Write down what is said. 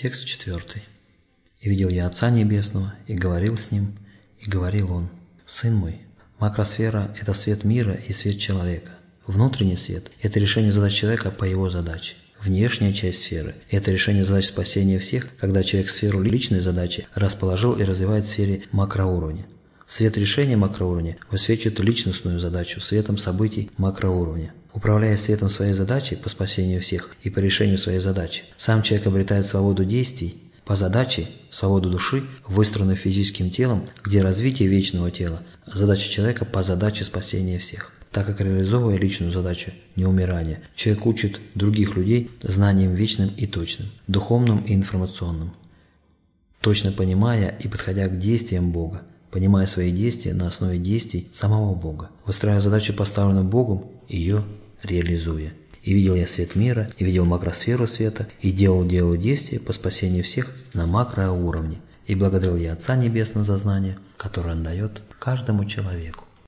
Текст четвертый. «И видел я Отца Небесного, и говорил с Ним, и говорил Он, Сын мой, макросфера – это свет мира и свет человека. Внутренний свет – это решение задач человека по его задаче. Внешняя часть сферы – это решение задач спасения всех, когда человек сферу личной задачи расположил и развивает в сфере макроуровня. Свет решения макроуровня высвечивает личностную задачу светом событий макроуровня. Управляя светом своей задачи по спасению всех и по решению своей задачи, сам человек обретает свободу действий по задаче, свободу души, выстроенную физическим телом, где развитие вечного тела, задача человека по задаче спасения всех. Так как реализовывая личную задачу неумирания, человек учит других людей знанием вечным и точным, духовным и информационным, точно понимая и подходя к действиям Бога, понимая свои действия на основе действий самого Бога, выстраивая задачу, поставленную Богом, ее реализуя. И видел я свет мира, и видел макросферу света, и делал делал действия по спасению всех на макроуровне. И благодарил я Отца Небесного за знание, которое Он дает каждому человеку.